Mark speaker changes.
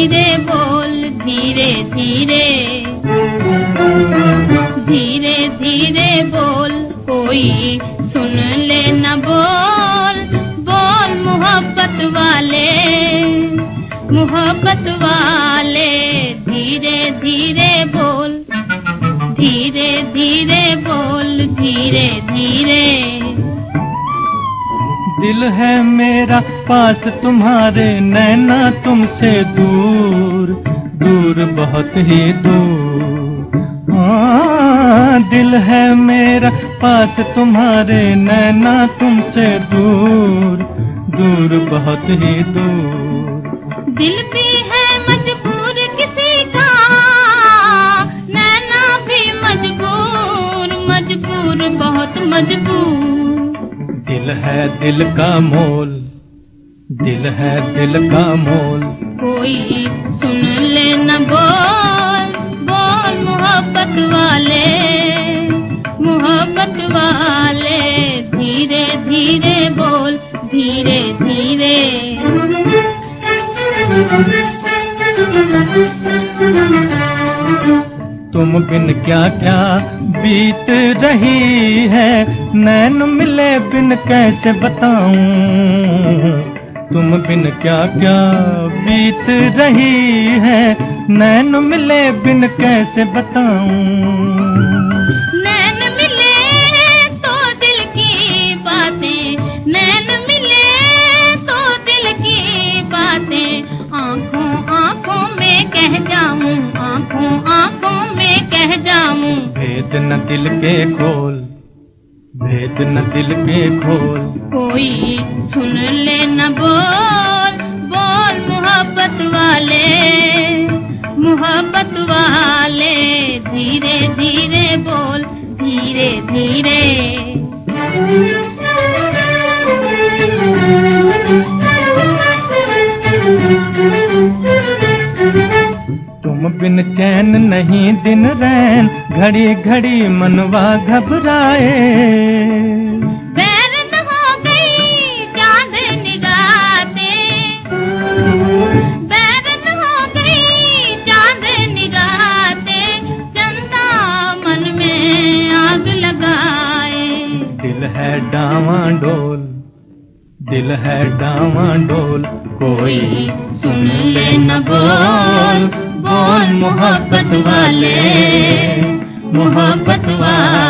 Speaker 1: धीरे बोल, धीरे धीरे। धीरे धीरे बोल, कोई सुन ले न बोल। बोल मोहब्बत वाले मोहब्बत वाले। धीरे धीरे बोल, धीरे धीरे बोल, धीरे धीरे।
Speaker 2: दिल है मेरा पास, तुम्हारे नैना तुमसे दूर दूर बहुत ही दूर। हाँ दिल है मेरा पास, तुम्हारे नैना तुमसे दूर दूर बहुत ही दूर।
Speaker 1: दिल भी है मजबूर किसी का, नैना भी मजबूर मजबूर बहुत मजबूर।
Speaker 2: है दिल का मोल, दिल है दिल का मोल।
Speaker 1: कोई सुन ले न बोल बोल मोहब्बत वाले मोहब्बत वाले। धीरे धीरे बोल, धीरे धीरे।
Speaker 2: तुम बिन क्या क्या बीत रही है? नैन मिले बिन कैसे बताऊँ? तुम बिन क्या क्या बीत रही है? नैन मिले बिन कैसे बताऊँ? भेद न दिल के खोल, भेद न दिल के खोल।
Speaker 1: कोई सुन ले न बोल बोल मोहब्बत वाले मोहब्बत वाले। धीरे धीरे बोल धीरे धीरे
Speaker 2: चैन नहीं दिन रैन घड़ी घड़ी मनवा घबराए।
Speaker 1: हो हो
Speaker 2: दिल है डावा डोल दिल है डावा डोल कोई
Speaker 1: सुन ले न बोल। बोल मोहब्बत वाले मोहब्बत वाले।